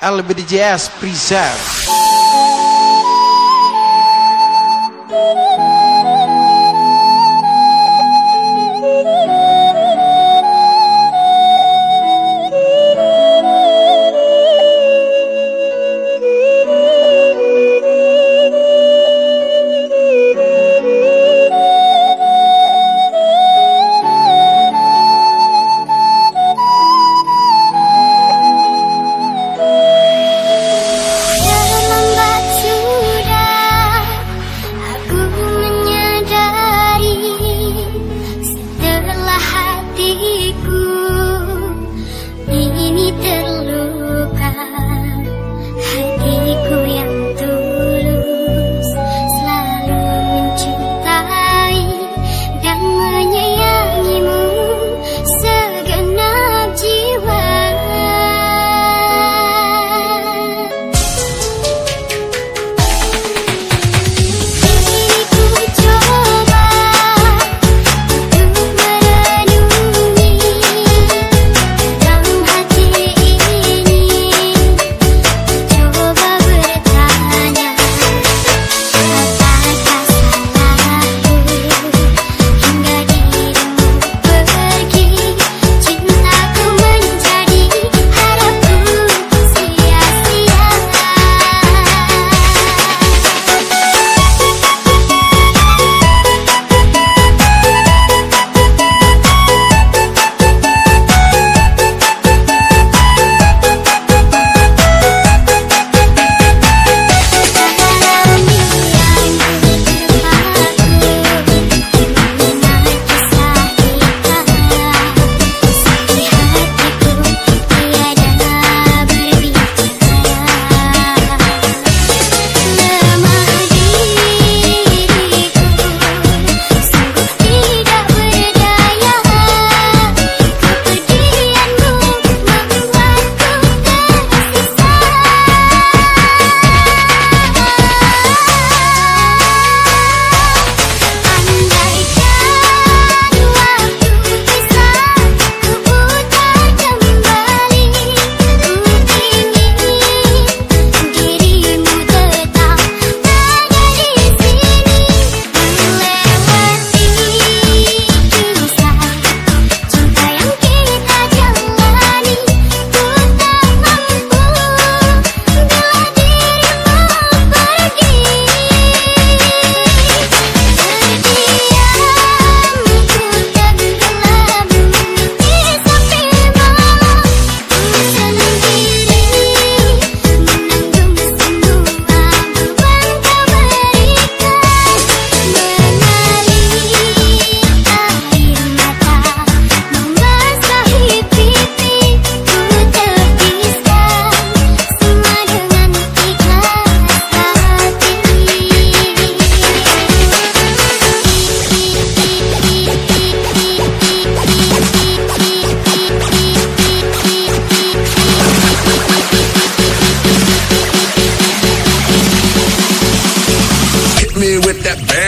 LBDJS presents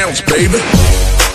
bounce, baby.